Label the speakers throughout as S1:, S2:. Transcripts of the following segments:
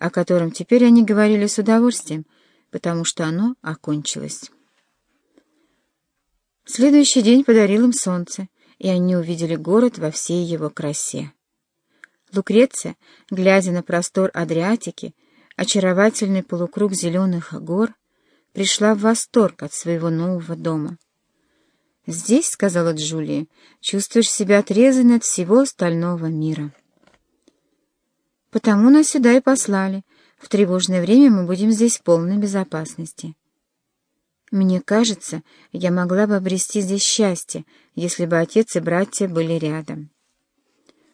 S1: о котором теперь они говорили с удовольствием, потому что оно окончилось. Следующий день подарил им солнце, и они увидели город во всей его красе. Лукреция, глядя на простор Адриатики, очаровательный полукруг зеленых гор, пришла в восторг от своего нового дома. «Здесь, — сказала Джулия, — чувствуешь себя отрезанной от всего остального мира». «Потому нас сюда и послали. В тревожное время мы будем здесь в полной безопасности». «Мне кажется, я могла бы обрести здесь счастье, если бы отец и братья были рядом».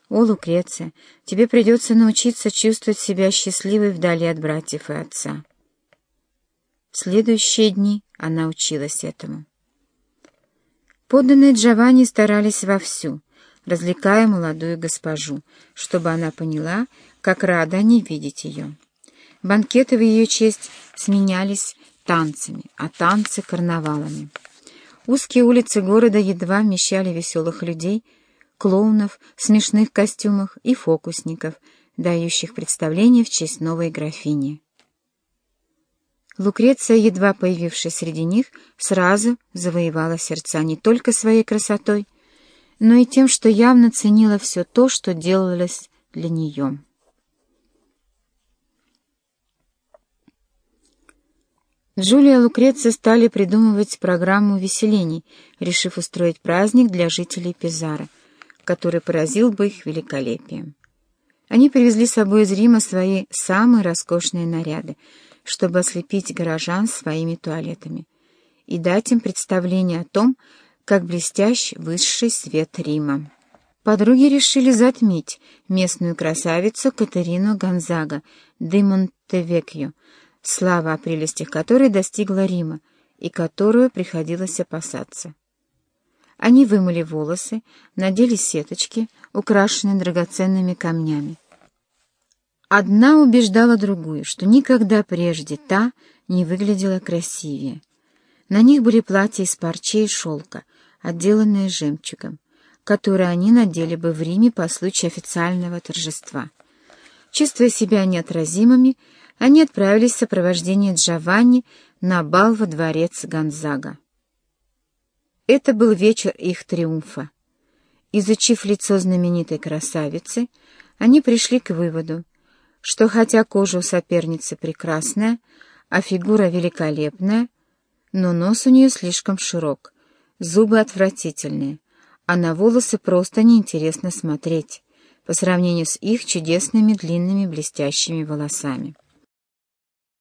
S1: «О, Лукреция, тебе придется научиться чувствовать себя счастливой вдали от братьев и отца». В следующие дни она училась этому. Подданные Джованни старались вовсю, развлекая молодую госпожу, чтобы она поняла, как рада они видеть ее. Банкеты в ее честь сменялись танцами, а танцы — карнавалами. Узкие улицы города едва вмещали веселых людей, клоунов в смешных костюмах и фокусников, дающих представление в честь новой графини. Лукреция, едва появившись среди них, сразу завоевала сердца не только своей красотой, но и тем, что явно ценила все то, что делалось для нее. Джулия и Лукреция стали придумывать программу веселений, решив устроить праздник для жителей Пизара, который поразил бы их великолепием. Они привезли с собой из Рима свои самые роскошные наряды, чтобы ослепить горожан своими туалетами и дать им представление о том, как блестящ высший свет Рима. Подруги решили затмить местную красавицу Катерину Гонзага де Монтевекью, слава о прелестях которой достигла Рима и которую приходилось опасаться. Они вымыли волосы, надели сеточки, украшенные драгоценными камнями. Одна убеждала другую, что никогда прежде та не выглядела красивее. На них были платья из парчей и шелка, отделанные жемчугом, которые они надели бы в Риме по случаю официального торжества. Чувствуя себя неотразимыми, они отправились в сопровождении Джованни на бал во дворец Гонзага. Это был вечер их триумфа. Изучив лицо знаменитой красавицы, они пришли к выводу, что хотя кожа у соперницы прекрасная, а фигура великолепная, но нос у нее слишком широк, зубы отвратительные, а на волосы просто неинтересно смотреть по сравнению с их чудесными длинными блестящими волосами.